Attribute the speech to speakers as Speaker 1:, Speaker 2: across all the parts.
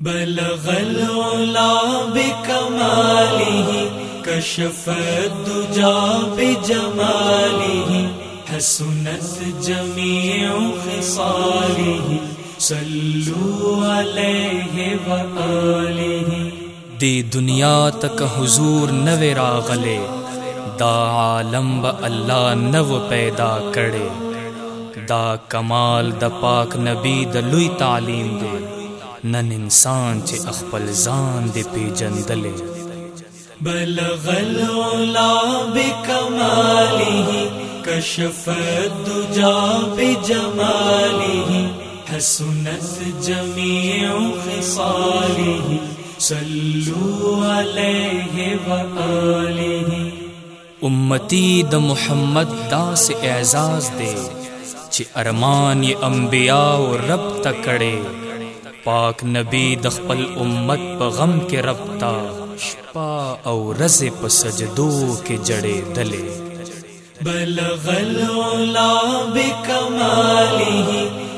Speaker 1: بلغ العلا بكماله كشف الدجى بجماله حسنت جميع خصاله صلوا عليه وآله
Speaker 2: دی دنیا تک حضور نو راغلے، دا عالم با اللہ نو پیدا کڑے دا کمال دا پاک نبی دا لوی تعلیم دے۔ نن انسان چے اخپل زان دے پی جندلے
Speaker 1: بلغ العلا بكماله كشف الدجى بجماله حسنت جميع خصاله صلوا عليه وآله
Speaker 2: امتی د محمد دا سے اعزاز دے چی ارمان یہ انبیاء و رب تکڑے۔ پاک نبی د خپل امت پا غم کے ربتا شپا او رز پا سجدو کے جڑے دلے
Speaker 1: بلغ العلا بكماله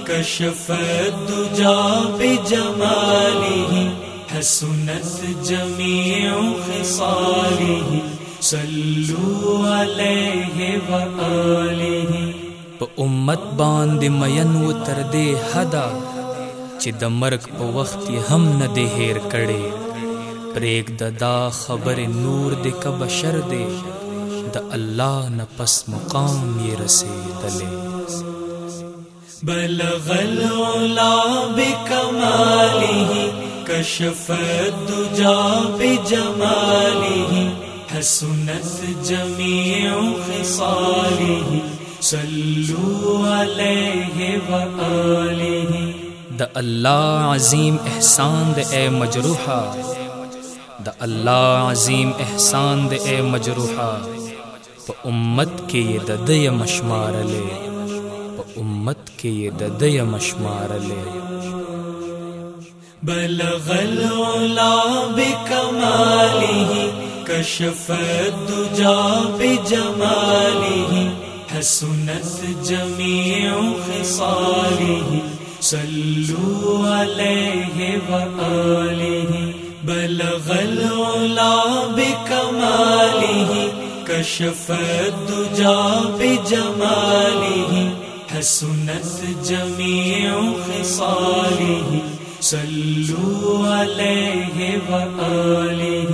Speaker 1: كشف الدجى بجماله حسنت جميع خصاله صلوا عليه وآله
Speaker 2: پا امت باند مین و تر دے حدا چی د مرگ پا وقت یہ ہم نہ دے ہیر کڑے پریک دا دا خبر نور دے کا بشر دے دا اللہ نہ پس مقام یہ رسے
Speaker 1: بلغ العلا بكماله كشف الدجى بجماله حسنت جميع خصاله صلوا عليه وآله
Speaker 2: دا اللہ عظیم احسان دے اے مجروحا دا اللہ عظیم احسان دے اے مجروحا پا امت کے یہ ددی مشمار لے، پا امت کے یہ ددی مشمار لے۔
Speaker 1: بلغ العلا بكماله كشف الدجى بجماله حسنت جميع خصاله صلوا عليه وآله بلغ العلا بكماله كشف الدجى بجماله حسنت جميع خصاله صلوا عليه وآله